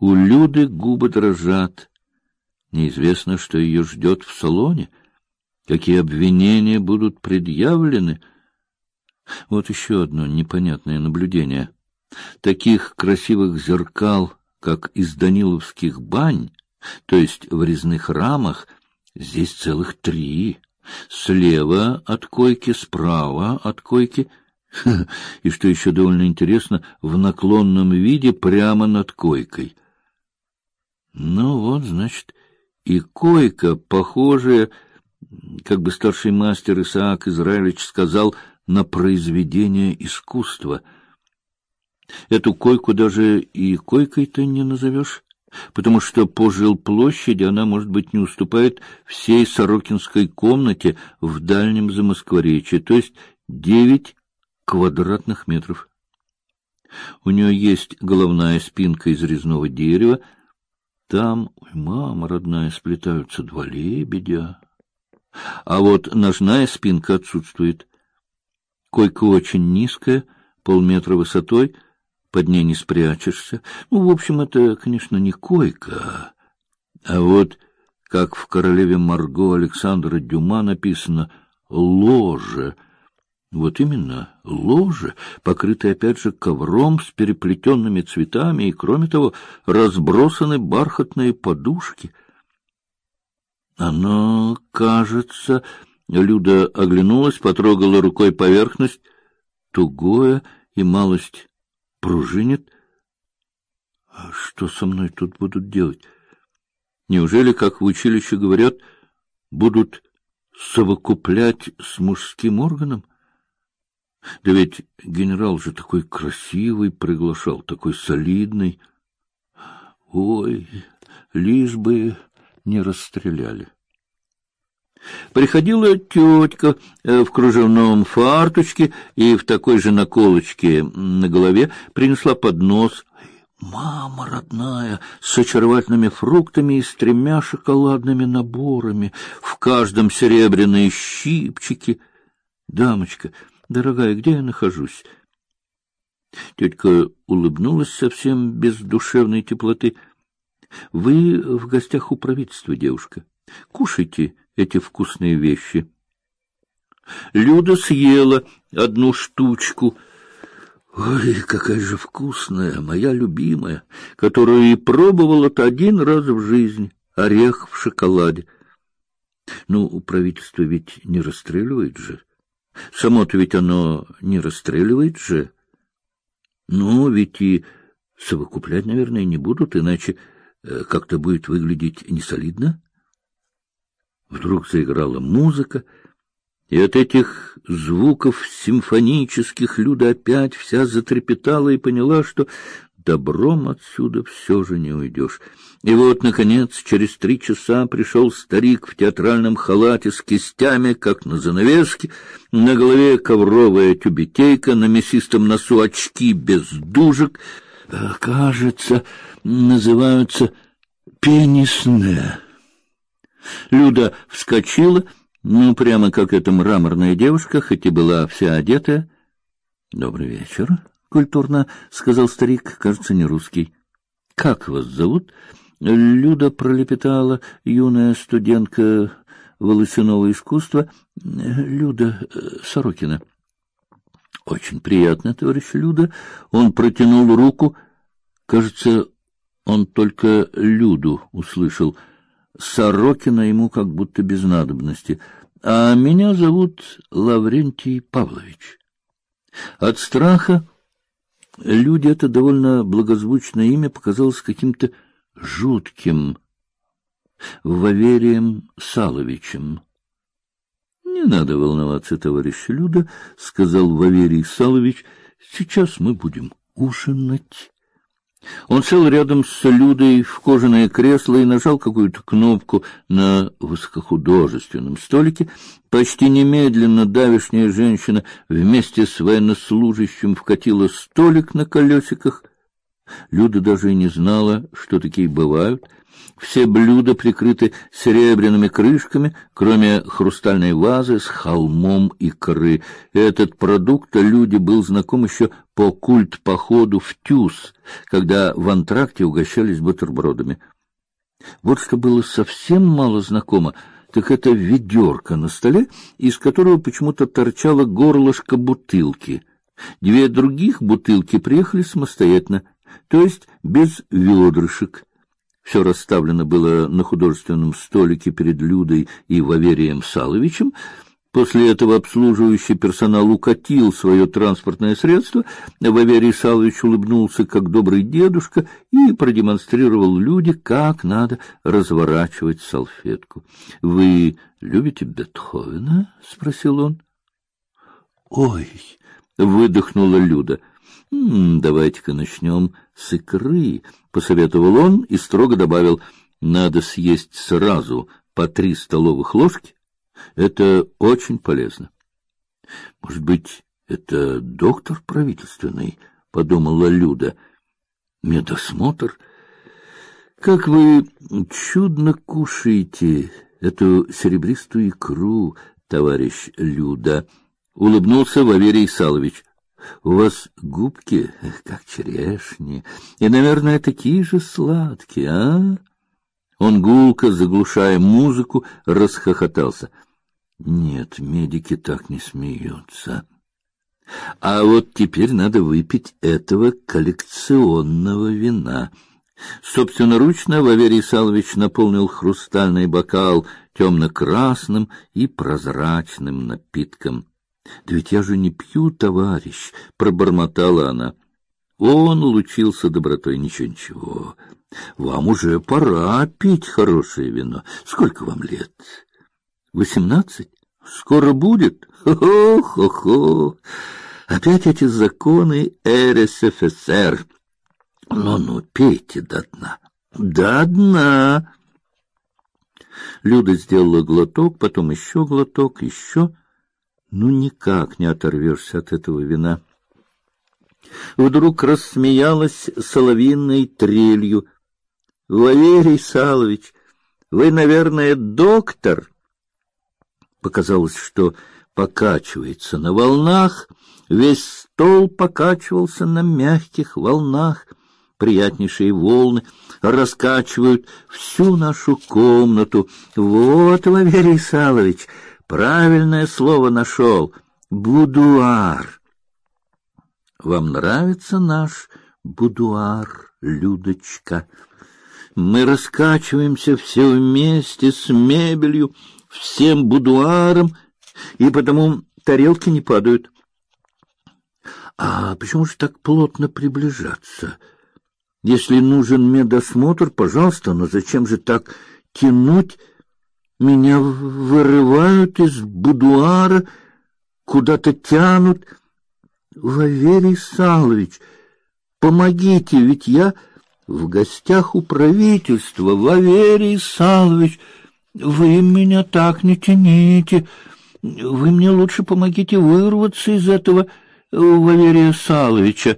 У Люды губы дрожат. Неизвестно, что ее ждет в салоне, какие обвинения будут предъявлены. Вот еще одно непонятное наблюдение. Таких красивых зеркал, как из Даниловских бань, то есть в резных рамах, здесь целых три. Слева от койки, справа от койки — и, что еще довольно интересно, в наклонном виде прямо над койкой. Ну вот, значит, и койка, похожая, как бы старший мастер Исаак Израилевич сказал, на произведение искусства. Эту койку даже и койкой-то не назовешь, потому что по жилплощади она, может быть, не уступает всей Сорокинской комнате в дальнем Замоскворечье, то есть девять квадратных метров. У нее есть головная спинка из резного дерева. Там, ой, мама родная, сплетаются два лебедя. А вот ножная спинка отсутствует. Койка очень низкая, полметра высотой, под ней не спрячешься. Ну, в общем, это, конечно, не койка, а вот, как в «Королеве Марго» Александра Дюма написано «ложе», вот именно, ложе, покрытое опять же ковром с переплетенными цветами, и, кроме того, разбросаны бархатные подушки. Оно, кажется, Люда оглянулась, потрогала рукой поверхность, тугое и малость пружинит. А что со мной тут будут делать? Неужели, как в училище говорят, будут совокуплять с мужским органом? Да ведь генерал же такой красивый приглашал, такой солидный. Ой, лишь бы не расстреляли. Приходила тетка э, в кружевном фарточке и в такой же наколочке на голове, принесла поднос. Мама родная, с очаровательными фруктами и с тремя шоколадными наборами, в каждом серебряные щипчики. Дамочка, Дорогая, где я нахожусь? Тетка улыбнулась совсем без душевной теплоты. Вы в гостях у правительства, девушка. Кушайте эти вкусные вещи. Люда съела одну штучку. Ой, какая же вкусная, моя любимая, которую и пробовала-то один раз в жизни. Орех в шоколаде. Ну, у правительства ведь не расстреливают же. Само-то ведь оно не расстреливает же. Ну, ведь и совокуплять, наверное, не будут, иначе э, как-то будет выглядеть несолидно. Вдруг заиграла музыка, и от этих звуков симфонических Люда опять вся затрепетала и поняла, что добром отсюда все же не уйдешь. И вот, наконец, через три часа пришел старик в театральном халате с кистями, как на занавеске, на голове ковровая тюбетейка, на мясистом носу очки без дужек, кажется, называются пенисне. Люда вскочила, ну, прямо как эта мраморная девушка, хоть и была вся одетая. — Добрый вечер, — культурно сказал старик, кажется, не русский. — Как вас зовут? Люда пролепетала, юная студентка волосяного искусства, Люда э, Сорокина. — Очень приятно, товарищ Люда. Он протянул руку. Кажется, он только Люду услышал. Сорокина ему как будто без надобности. А меня зовут Лаврентий Павлович. От страха Люди это довольно благозвучное имя показалось каким-то жутким. Ваверием Саловичем. Не надо волноваться, товарищ Люда, сказал Ваверий Салович. Сейчас мы будем ужинать. Он сел рядом с Людой в кожаное кресло и нажал какую-то кнопку на высокохудожественном столике. Почти немедленно давешняя женщина вместе с военнослужащим вкатила столик на колесиках. Люда даже и не знала, что такие бывают. Все блюда прикрыты серебряными крышками, кроме хрустальной вазы с холмом икры. Этот продукт люди был знаком еще по культ-походу в Тюз, когда в антракте угощались бутербродами. Вот что было совсем мало знакомо, так это ведерко на столе, из которого почему-то торчало горлышко бутылки. Две других бутылки приехали самостоятельно, то есть без ведрышек. Все расставлено было на художественном столике перед Людой и Ваверием Саловичем. После этого обслуживающий персонал укатил свое транспортное средство. Ваверий Салович улыбнулся, как добрый дедушка, и продемонстрировал Люде, как надо разворачивать салфетку. — Вы любите Бетховена? — спросил он. — Ой! — выдохнула Люда. — Давайте-ка начнем с икры, — посоветовал он и строго добавил, — надо съесть сразу по три столовых ложки. Это очень полезно. — Может быть, это доктор правительственный, — подумала Люда. — Медосмотр? Как вы чудно кушаете эту серебристую икру, товарищ Люда! — улыбнулся Ваверий Салович. У вас губки, как черешни, и, наверное, такие же сладкие, а? Он гулко, заглушая музыку, расхохотался. Нет, медики так не смеются. А вот теперь надо выпить этого коллекционного вина. Собственноручно Валерий Салович наполнил хрустальный бокал темно-красным и прозрачным напитком. Да ведь я же не пью, товарищ, пробормотала она. Он лучился добротой. Ничего, ничего. Вам уже пора пить хорошее вино. Сколько вам лет? Восемнадцать? Скоро будет? Хо-хо-хо. Опять эти законы РСФСР. Ну-ну, пейте до дна. До дна. Люда сделала глоток, потом еще глоток, еще. Ну, никак не оторвешься от этого вина. Вдруг рассмеялась соловьиной трелью. — Валерий Салович, вы, наверное, доктор? Показалось, что покачивается на волнах, весь стол покачивался на мягких волнах. Приятнейшие волны раскачивают всю нашу комнату. Вот, Валерий Салович, Правильное слово нашел. Будуар. Вам нравится наш будуар, Людочка? Мы раскачиваемся все вместе с мебелью, всем будуаром, и потому тарелки не падают. А почему же так плотно приближаться? Если нужен медосмотр, пожалуйста, но зачем же так тянуть меня вырывают из будуара, куда-то тянут. Валерий Салович, помогите, ведь я в гостях у правительства. Валерий Салович, вы меня так не тяните. Вы мне лучше помогите вырваться из этого Валерия Саловича.